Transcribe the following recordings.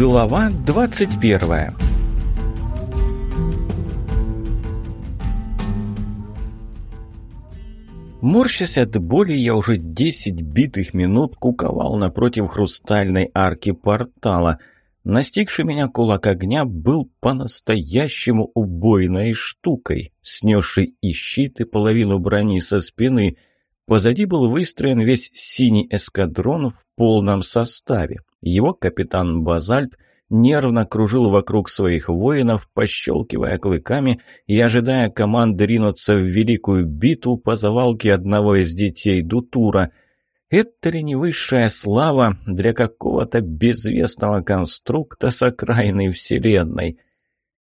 Глава 21 Морщась от боли, я уже десять битых минут куковал напротив хрустальной арки портала. Настигший меня кулак огня был по-настоящему убойной штукой, снесший и щит, и половину брони со спины. Позади был выстроен весь синий эскадрон в полном составе. Его капитан Базальт нервно кружил вокруг своих воинов, пощелкивая клыками и ожидая команды ринуться в великую битву по завалке одного из детей Дутура. Это ли не высшая слава для какого-то безвестного конструкта с окраины Вселенной?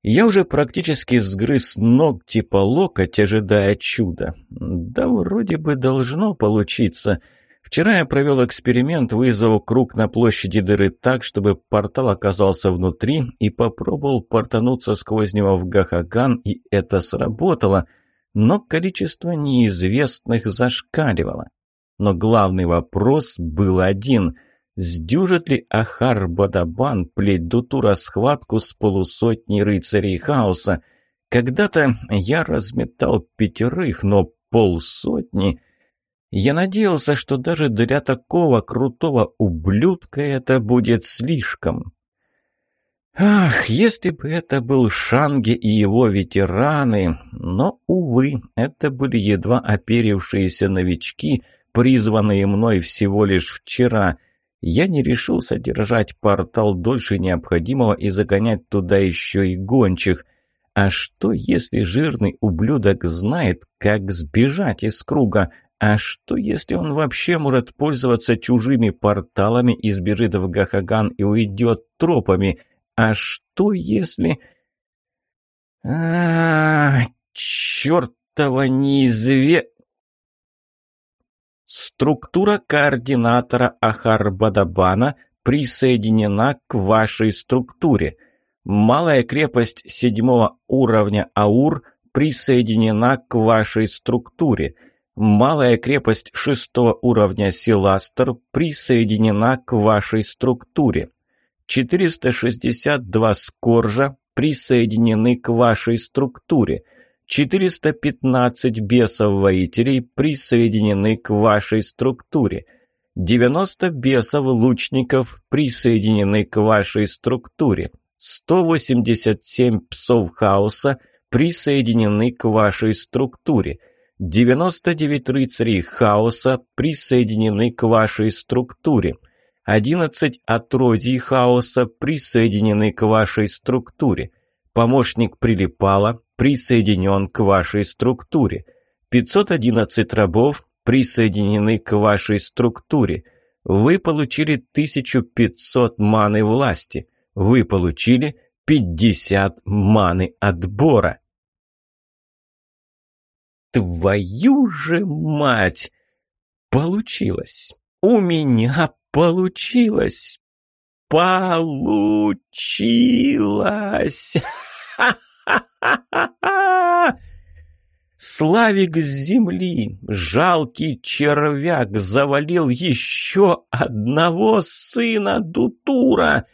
Я уже практически сгрыз ногти по локоть, ожидая чуда. Да вроде бы должно получиться — Вчера я провел эксперимент, вызвав круг на площади дыры так, чтобы портал оказался внутри, и попробовал портануться сквозь него в Гахаган, и это сработало, но количество неизвестных зашкаливало. Но главный вопрос был один – Сдюжит ли Ахар Бадабан плеть Дутура схватку с полусотней рыцарей хаоса? Когда-то я разметал пятерых, но полсотни – я надеялся, что даже для такого крутого ублюдка это будет слишком. Ах, если бы это был Шанге и его ветераны, но, увы, это были едва оперившиеся новички, призванные мной всего лишь вчера. Я не решился держать портал дольше необходимого и загонять туда еще и гончих. А что, если жирный ублюдок знает, как сбежать из круга? А что, если он вообще может пользоваться чужими порталами и сбежит в Гахаган и уйдет тропами? А что, если... а, -а, -а чертова неизве... Структура координатора Ахар-Бадабана присоединена к вашей структуре. Малая крепость седьмого уровня Аур присоединена к вашей структуре. Малая крепость шестого уровня Силастер присоединена к вашей структуре. 462 скоржа присоединены к вашей структуре. 415 бесов-воителей присоединены к вашей структуре. 90 бесов-лучников присоединены к вашей структуре. 187 псов хаоса присоединены к вашей структуре – 99 рыцарей хаоса присоединены к вашей структуре. 11 отродий хаоса присоединены к вашей структуре. Помощник прилипала присоединен к вашей структуре. 511 рабов присоединены к вашей структуре. Вы получили 1500 маны власти. Вы получили 50 маны отбора. Твою же мать! Получилось! У меня получилось! Получилось! Ха-ха-ха-ха! Славик с земли, жалкий червяк, завалил еще одного сына Дутура.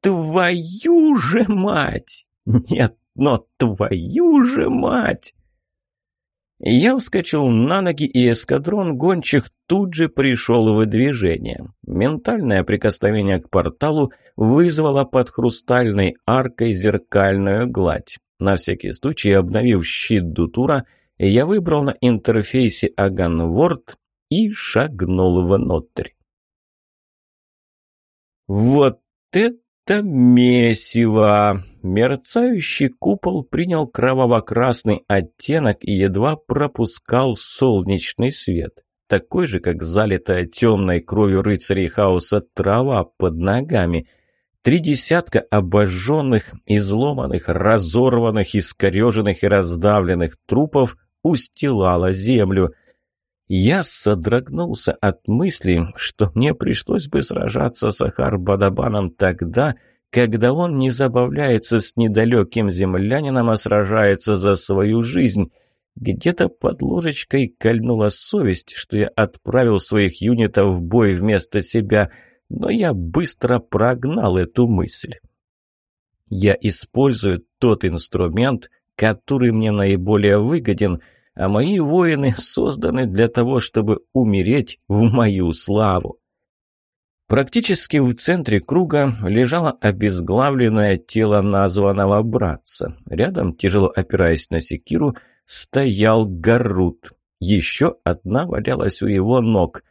Твою же мать! Нет, но твою же мать! Я вскочил на ноги, и эскадрон гончих тут же пришел в движение. Ментальное прикосновение к порталу вызвало под хрустальной аркой зеркальную гладь. На всякий случай, обновив щит Дутура, я выбрал на интерфейсе Аганворд и шагнул внутрь. «Вот это это месиво!» Мерцающий купол принял кроваво-красный оттенок и едва пропускал солнечный свет. Такой же, как залитая темной кровью рыцарей хаоса трава под ногами. Три десятка обожженных, изломанных, разорванных, искореженных и раздавленных трупов устилало землю – я содрогнулся от мысли, что мне пришлось бы сражаться с Ахар-Бадабаном тогда, когда он не забавляется с недалеким землянином, а сражается за свою жизнь. Где-то под ложечкой кольнула совесть, что я отправил своих юнитов в бой вместо себя. но я быстро прогнал эту мысль. Я использую тот инструмент, который мне наиболее выгоден, а мои воины созданы для того, чтобы умереть в мою славу. Практически в центре круга лежало обезглавленное тело названного братца. Рядом, тяжело опираясь на секиру, стоял Гарут. Еще одна валялась у его ног.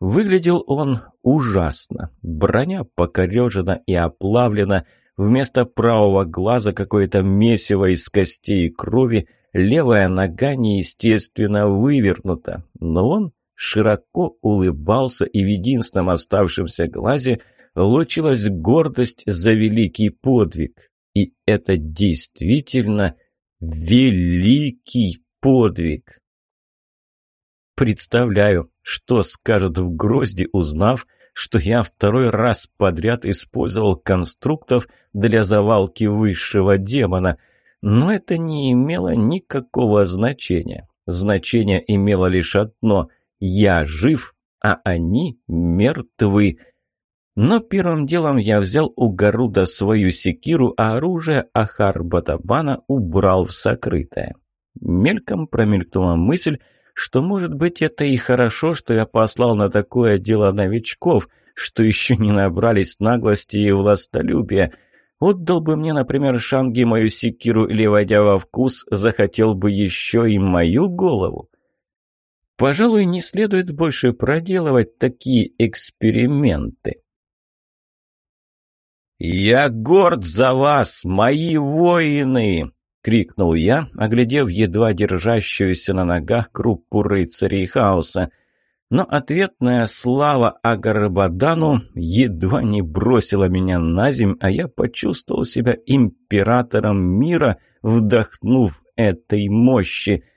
Выглядел он ужасно. Броня покорежена и оплавлена. Вместо правого глаза какое-то месиво из костей и крови. Левая нога неестественно вывернута. Но он широко улыбался, и в единственном оставшемся глазе лучилась гордость за великий подвиг. И это действительно великий подвиг. Представляю, что скажут в Грозди, узнав, что я второй раз подряд использовал конструктов для завалки высшего демона. Но это не имело никакого значения. Значение имело лишь одно – я жив, а они мертвы. Но первым делом я взял у Гаруда свою секиру, а оружие Ахар-Батабана убрал в сокрытое. Мельком промелькнула мысль, что, может быть, это и хорошо, что я послал на такое дело новичков, что еще не набрались наглости и властолюбия. Отдал бы мне, например, Шанги мою секиру или, войдя во вкус, захотел бы еще и мою голову. Пожалуй, не следует больше проделывать такие эксперименты. «Я горд за вас, мои воины!» — крикнул я, оглядев едва держащуюся на ногах группу рыцарей хаоса. Но ответная слава Агарбадану едва не бросила меня на земь, а я почувствовал себя императором мира, вдохнув этой мощи —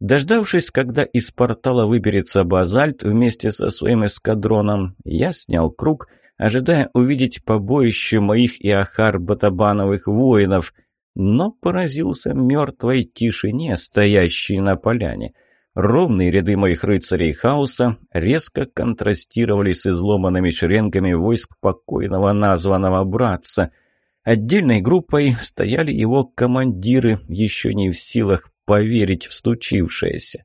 Дождавшись, когда из портала выберется базальт вместе со своим эскадроном, я снял круг, ожидая увидеть побоище моих и Ахар-Батабановых воинов, но поразился мертвой тишине, стоящей на поляне. Ровные ряды моих рыцарей хаоса резко контрастировали с изломанными шеренгами войск покойного названного братца. Отдельной группой стояли его командиры, еще не в силах поверить в случившееся.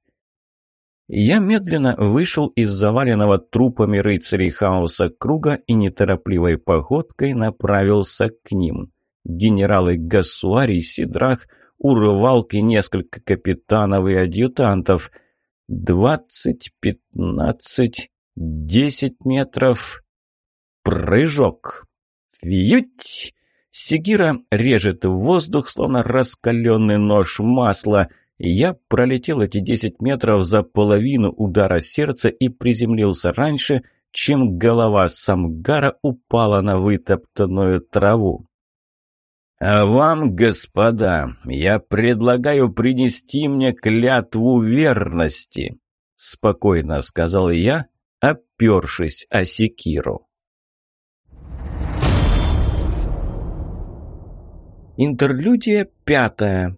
Я медленно вышел из заваленного трупами рыцарей хаоса круга и неторопливой походкой направился к ним. Генералы Гасуарий, Сидрах, Урвалки, несколько капитанов и адъютантов. Двадцать, пятнадцать, десять метров. Прыжок. Фьють! Сигира режет воздух, словно раскаленный нож масла. Я пролетел эти десять метров за половину удара сердца и приземлился раньше, чем голова Самгара упала на вытоптанную траву. «А вам, господа, я предлагаю принести мне клятву верности», — спокойно сказал я, опершись о секиру. Интерлюдия пятая.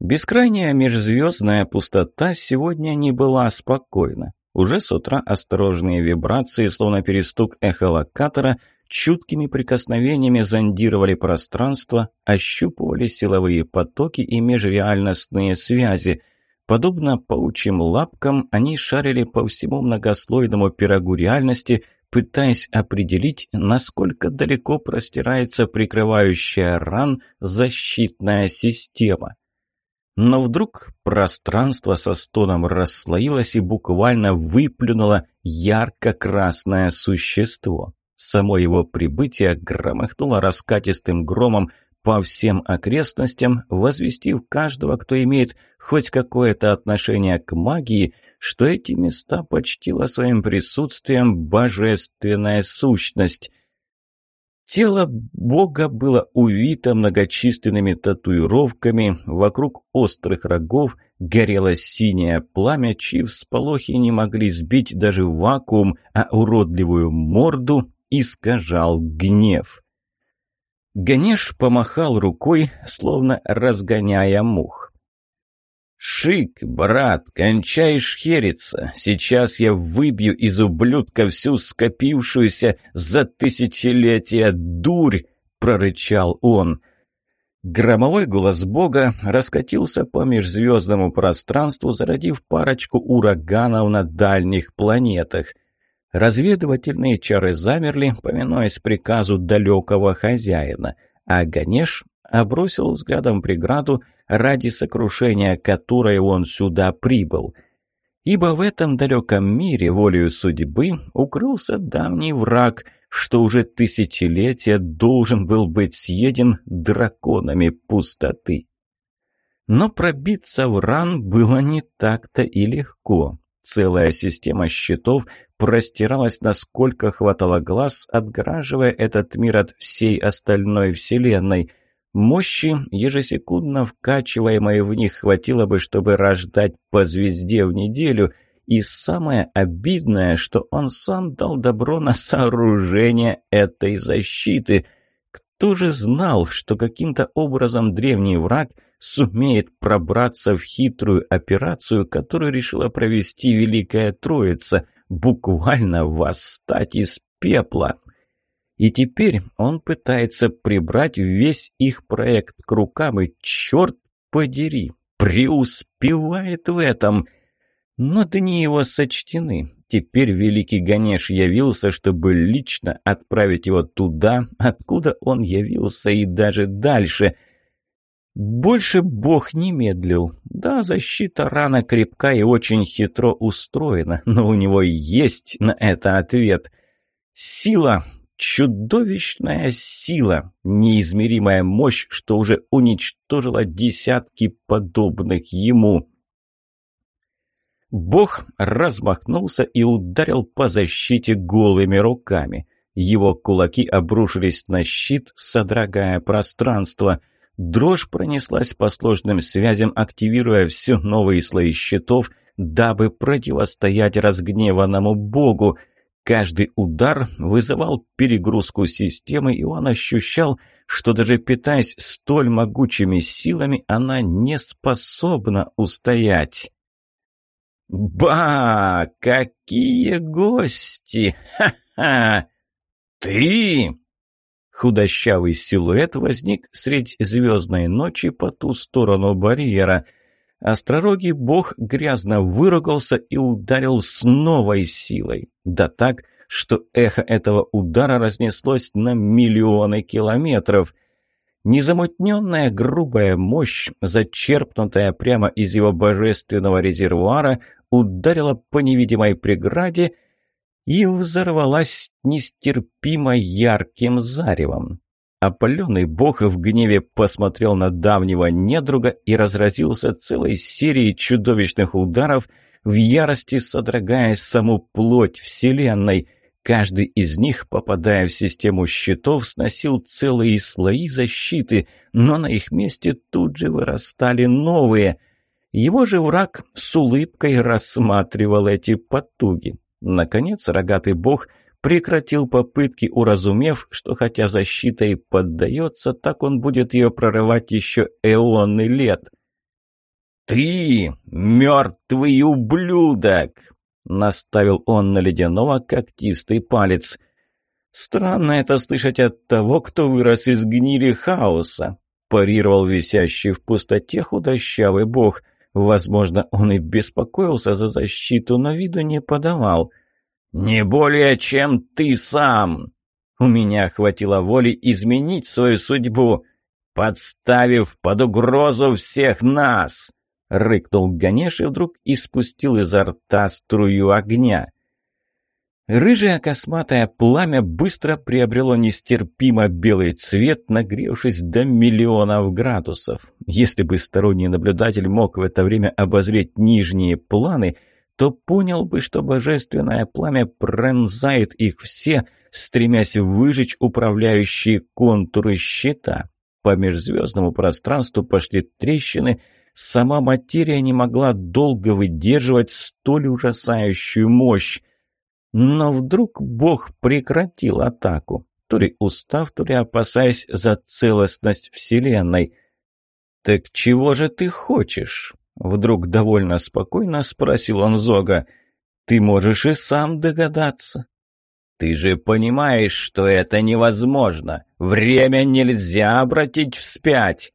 Бескрайняя межзвездная пустота сегодня не была спокойна. Уже с утра осторожные вибрации, словно перестук эхолокатора, чуткими прикосновениями зондировали пространство, ощупывали силовые потоки и межреальностные связи. Подобно паучьим лапкам, они шарили по всему многослойному пирогу реальности – пытаясь определить, насколько далеко простирается прикрывающая ран защитная система. Но вдруг пространство со стоном расслоилось и буквально выплюнуло ярко-красное существо. Само его прибытие громыхнуло раскатистым громом по всем окрестностям, возвестив каждого, кто имеет хоть какое-то отношение к магии – что эти места почтила своим присутствием божественная сущность. Тело бога было увито многочисленными татуировками, вокруг острых рогов горело синее пламя, чьи всполохи не могли сбить даже вакуум, а уродливую морду искажал гнев. Ганеш помахал рукой, словно разгоняя мух. «Шик, брат, кончай шхериться. Сейчас я выбью из ублюдка всю скопившуюся за тысячелетия дурь!» — прорычал он. Громовой голос Бога раскатился по межзвездному пространству, зародив парочку ураганов на дальних планетах. Разведывательные чары замерли, поминуясь приказу далекого хозяина, а Ганеш обросил взглядом преграду, ради сокрушения которой он сюда прибыл. Ибо в этом далеком мире, волею судьбы, укрылся давний враг, что уже тысячелетия должен был быть съеден драконами пустоты. Но пробиться в ран было не так-то и легко. Целая система щитов простиралась, насколько хватало глаз, отгораживая этот мир от всей остальной вселенной – Мощи, ежесекундно вкачиваемой в них, хватило бы, чтобы рождать по звезде в неделю. И самое обидное, что он сам дал добро на сооружение этой защиты. Кто же знал, что каким-то образом древний враг сумеет пробраться в хитрую операцию, которую решила провести Великая Троица, буквально восстать из пепла? И теперь он пытается прибрать весь их проект к рукам, и черт подери, преуспевает в этом. Но дни его сочтены. Теперь великий Ганеш явился, чтобы лично отправить его туда, откуда он явился, и даже дальше. Больше бог не медлил. Да, защита рано крепка и очень хитро устроена, но у него есть на это ответ. Сила Чудовищная сила, неизмеримая мощь, что уже уничтожила десятки подобных ему. Бог размахнулся и ударил по защите голыми руками. Его кулаки обрушились на щит, содрогая пространство. Дрожь пронеслась по сложным связям, активируя все новые слои щитов, дабы противостоять разгневанному богу — Каждый удар вызывал перегрузку системы, и он ощущал, что даже питаясь столь могучими силами, она не способна устоять. «Ба! Какие гости! Ха-ха! Ты!» Худощавый силуэт возник средь звездной ночи по ту сторону барьера. Остророгий бог грязно выругался и ударил с новой силой. Да так, что эхо этого удара разнеслось на миллионы километров. Незамутненная грубая мощь, зачерпнутая прямо из его божественного резервуара, ударила по невидимой преграде и взорвалась нестерпимо ярким заревом. Опаленный бог в гневе посмотрел на давнего недруга и разразился целой серией чудовищных ударов – в ярости содрогая саму плоть Вселенной. Каждый из них, попадая в систему щитов, сносил целые слои защиты, но на их месте тут же вырастали новые. Его же враг с улыбкой рассматривал эти потуги. Наконец рогатый бог прекратил попытки, уразумев, что хотя защита и поддается, так он будет ее прорывать еще эоны лет. «Ты, мертвый ублюдок!» — наставил он на ледяного когтистый палец. «Странно это слышать от того, кто вырос из гнили хаоса», — парировал висящий в пустоте худощавый бог. Возможно, он и беспокоился за защиту, но виду не подавал. «Не более, чем ты сам!» У меня хватило воли изменить свою судьбу, подставив под угрозу всех нас. — рыкнул Ганеш и вдруг испустил изо рта струю огня. Рыжее косматое пламя быстро приобрело нестерпимо белый цвет, нагревшись до миллионов градусов. Если бы сторонний наблюдатель мог в это время обозреть нижние планы, то понял бы, что божественное пламя пронзает их все, стремясь выжечь управляющие контуры щита. По межзвездному пространству пошли трещины — Сама материя не могла долго выдерживать столь ужасающую мощь. Но вдруг Бог прекратил атаку, то ли устав, то ли опасаясь за целостность Вселенной. «Так чего же ты хочешь?» Вдруг довольно спокойно спросил он Зога. «Ты можешь и сам догадаться». «Ты же понимаешь, что это невозможно. Время нельзя обратить вспять».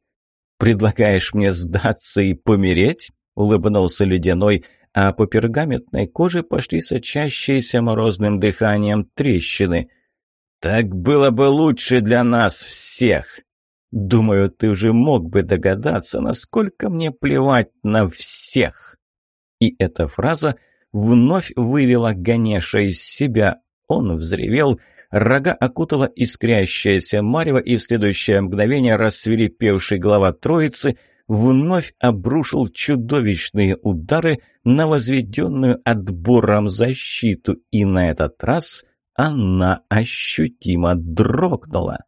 «Предлагаешь мне сдаться и помереть?» — улыбнулся Ледяной, а по пергаментной коже пошли сочащиеся морозным дыханием трещины. «Так было бы лучше для нас всех!» «Думаю, ты уже мог бы догадаться, насколько мне плевать на всех!» И эта фраза вновь вывела Ганеша из себя. Он взревел, рога окутала искрящаяся марево, и в следующее мгновение рассверепевший глава троицы вновь обрушил чудовищные удары на возведенную отбором защиту, и на этот раз она ощутимо дрогнула.